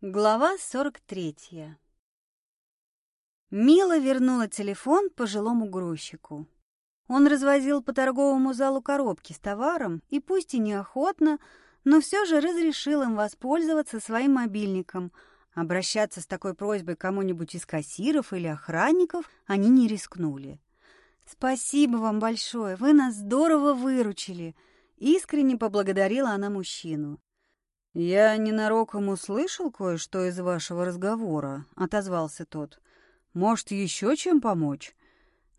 Глава 43 Мила вернула телефон пожилому грузчику. Он развозил по торговому залу коробки с товаром и пусть и неохотно, но все же разрешил им воспользоваться своим мобильником. Обращаться с такой просьбой кому-нибудь из кассиров или охранников они не рискнули. «Спасибо вам большое, вы нас здорово выручили!» Искренне поблагодарила она мужчину. «Я ненароком услышал кое-что из вашего разговора», — отозвался тот. «Может, еще чем помочь?»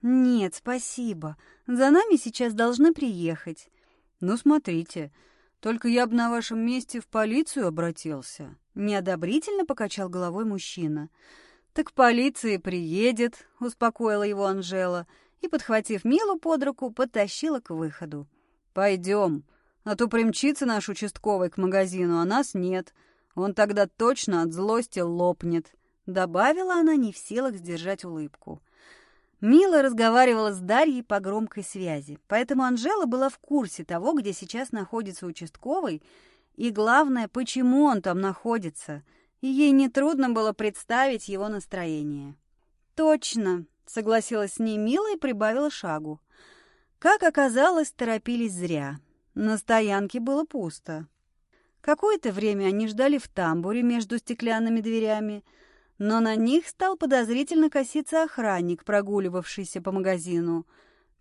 «Нет, спасибо. За нами сейчас должны приехать». «Ну, смотрите, только я бы на вашем месте в полицию обратился». Неодобрительно покачал головой мужчина. «Так полиция приедет», — успокоила его Анжела, и, подхватив Милу под руку, потащила к выходу. «Пойдем». А то примчится наш участковый к магазину, а нас нет. Он тогда точно от злости лопнет», — добавила она, не в силах сдержать улыбку. Мила разговаривала с Дарьей по громкой связи, поэтому Анжела была в курсе того, где сейчас находится участковый, и главное, почему он там находится, и ей нетрудно было представить его настроение. «Точно», — согласилась с ней Мила и прибавила шагу. Как оказалось, торопились зря. На стоянке было пусто. Какое-то время они ждали в тамбуре между стеклянными дверями, но на них стал подозрительно коситься охранник, прогуливавшийся по магазину.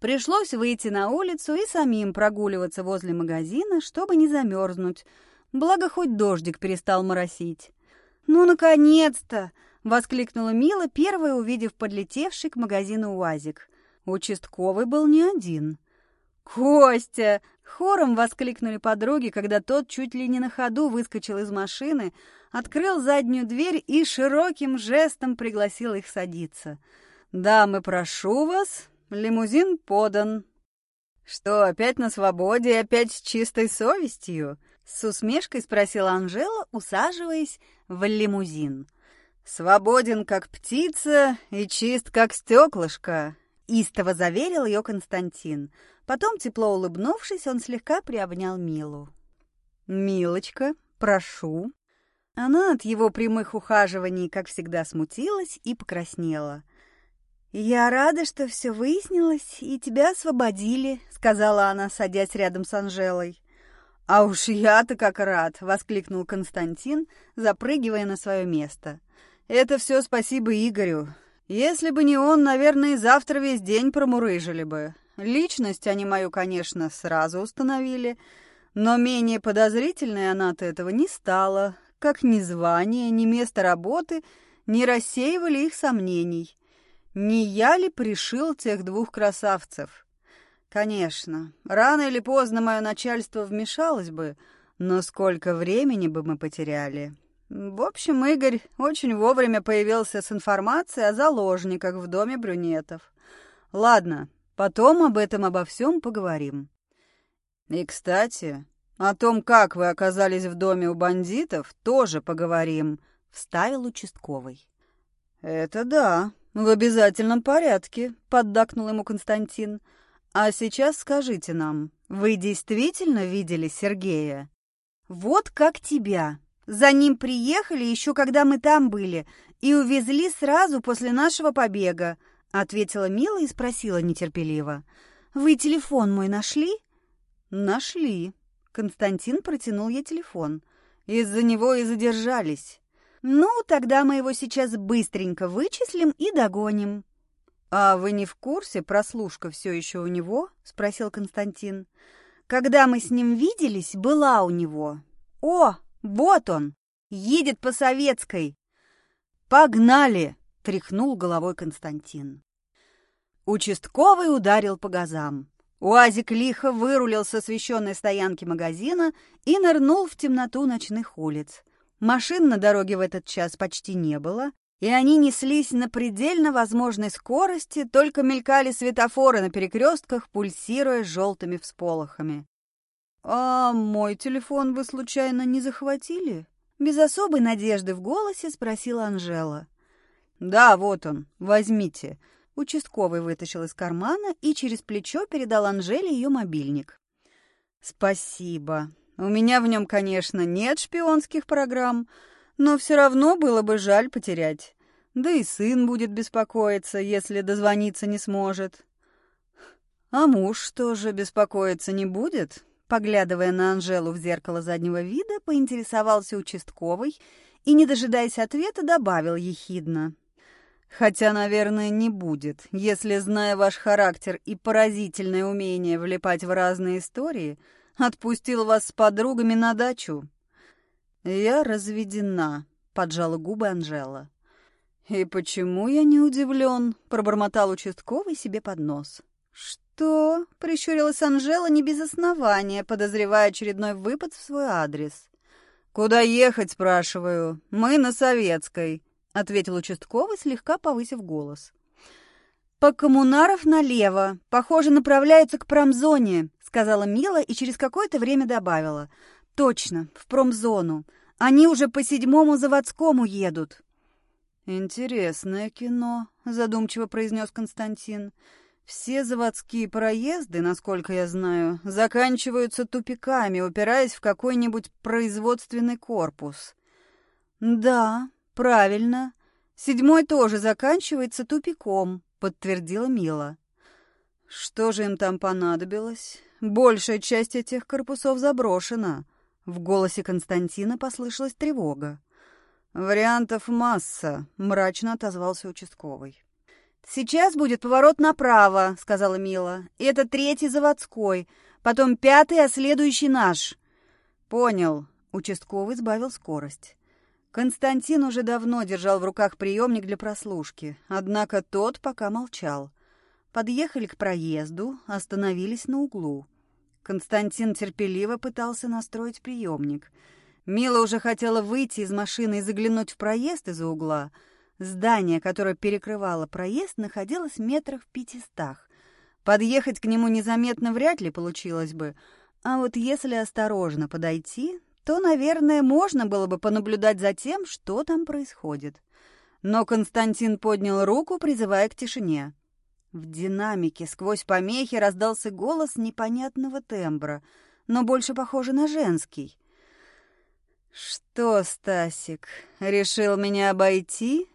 Пришлось выйти на улицу и самим прогуливаться возле магазина, чтобы не замерзнуть. Благо, хоть дождик перестал моросить. «Ну, наконец-то!» — воскликнула Мила, первая увидев подлетевший к магазину УАЗик. Участковый был не один. «Костя!» Хором воскликнули подруги, когда тот чуть ли не на ходу выскочил из машины, открыл заднюю дверь и широким жестом пригласил их садиться. «Дамы, прошу вас, лимузин подан». «Что, опять на свободе и опять с чистой совестью?» С усмешкой спросила Анжела, усаживаясь в лимузин. «Свободен, как птица, и чист, как стеклышко», — истово заверил ее Константин. Потом, тепло улыбнувшись, он слегка приобнял Милу. «Милочка, прошу». Она от его прямых ухаживаний, как всегда, смутилась и покраснела. «Я рада, что все выяснилось, и тебя освободили», — сказала она, садясь рядом с Анжелой. «А уж я-то как рад!» — воскликнул Константин, запрыгивая на свое место. «Это все спасибо Игорю. Если бы не он, наверное, и завтра весь день промурыжили бы. Личность они мою, конечно, сразу установили, но менее подозрительной она от этого не стала, как ни звание, ни место работы не рассеивали их сомнений. Не я ли пришил тех двух красавцев? Конечно, рано или поздно мое начальство вмешалось бы, но сколько времени бы мы потеряли. В общем, Игорь очень вовремя появился с информацией о заложниках в доме брюнетов. Ладно, Потом об этом обо всем поговорим. И, кстати, о том, как вы оказались в доме у бандитов, тоже поговорим, — вставил участковый. Это да, в обязательном порядке, — поддакнул ему Константин. А сейчас скажите нам, вы действительно видели Сергея? Вот как тебя. За ним приехали еще когда мы там были и увезли сразу после нашего побега, — ответила Мила и спросила нетерпеливо. «Вы телефон мой нашли?» «Нашли». Константин протянул ей телефон. «Из-за него и задержались». «Ну, тогда мы его сейчас быстренько вычислим и догоним». «А вы не в курсе, прослушка все еще у него?» — спросил Константин. «Когда мы с ним виделись, была у него. О, вот он! Едет по советской!» «Погнали!» тряхнул головой Константин. Участковый ударил по газам. Уазик лихо вырулил с освещенной стоянки магазина и нырнул в темноту ночных улиц. Машин на дороге в этот час почти не было, и они неслись на предельно возможной скорости, только мелькали светофоры на перекрестках, пульсируя желтыми всполохами. «А мой телефон вы случайно не захватили?» Без особой надежды в голосе спросила Анжела. «Да, вот он, возьмите». Участковый вытащил из кармана и через плечо передал Анжеле ее мобильник. «Спасибо. У меня в нем, конечно, нет шпионских программ, Но все равно было бы жаль потерять. Да и сын будет беспокоиться, если дозвониться не сможет. А муж тоже беспокоиться не будет? Поглядывая на Анжелу в зеркало заднего вида, поинтересовался участковый и, не дожидаясь ответа, добавил ехидно. Хотя, наверное, не будет, если, зная ваш характер и поразительное умение влипать в разные истории, отпустил вас с подругами на дачу. Я разведена, поджала губы Анжела. И почему я не удивлен? пробормотал участковый себе под нос. Что? Прищурилась Анжела не без основания, подозревая очередной выпад в свой адрес. Куда ехать, спрашиваю? Мы на Советской. — ответил участковый, слегка повысив голос. «По коммунаров налево. Похоже, направляются к промзоне», — сказала Мила и через какое-то время добавила. «Точно, в промзону. Они уже по седьмому заводскому едут». «Интересное кино», — задумчиво произнес Константин. «Все заводские проезды, насколько я знаю, заканчиваются тупиками, упираясь в какой-нибудь производственный корпус». «Да», «Правильно. Седьмой тоже заканчивается тупиком», — подтвердила Мила. «Что же им там понадобилось? Большая часть этих корпусов заброшена». В голосе Константина послышалась тревога. «Вариантов масса», — мрачно отозвался участковый. «Сейчас будет поворот направо», — сказала Мила. «Это третий заводской, потом пятый, а следующий наш». «Понял», — участковый сбавил скорость. Константин уже давно держал в руках приемник для прослушки, однако тот пока молчал. Подъехали к проезду, остановились на углу. Константин терпеливо пытался настроить приемник. Мила уже хотела выйти из машины и заглянуть в проезд из-за угла. Здание, которое перекрывало проезд, находилось метрах в пятистах. Подъехать к нему незаметно вряд ли получилось бы, а вот если осторожно подойти, то, наверное, можно было бы понаблюдать за тем, что там происходит. Но Константин поднял руку, призывая к тишине. В динамике сквозь помехи раздался голос непонятного тембра, но больше похожий на женский. «Что, Стасик, решил меня обойти?»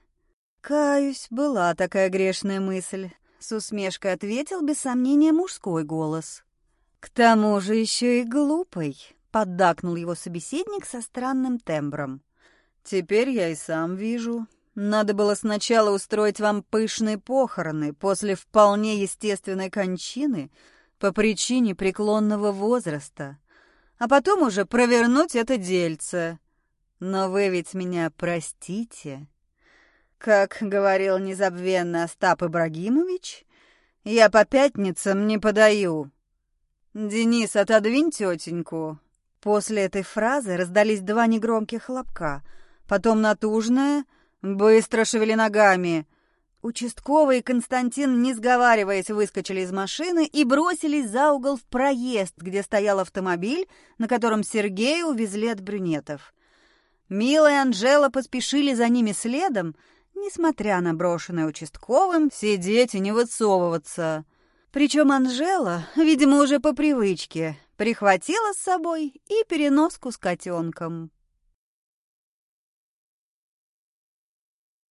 «Каюсь, была такая грешная мысль», — с усмешкой ответил без сомнения мужской голос. «К тому же еще и глупый», Поддакнул его собеседник со странным тембром. «Теперь я и сам вижу. Надо было сначала устроить вам пышные похороны после вполне естественной кончины по причине преклонного возраста, а потом уже провернуть это дельце. Но вы ведь меня простите». Как говорил незабвенно Остап Ибрагимович, я по пятницам не подаю. Денис, отодвинь тетеньку, После этой фразы раздались два негромких хлопка, потом натужное «Быстро шевели ногами!» Участковый и Константин, не сговариваясь, выскочили из машины и бросились за угол в проезд, где стоял автомобиль, на котором Сергея увезли от брюнетов. Мила и Анжела поспешили за ними следом, несмотря на брошенное участковым «сидеть и не высовываться». Причем Анжела, видимо, уже по привычке, прихватила с собой и переноску с котенком.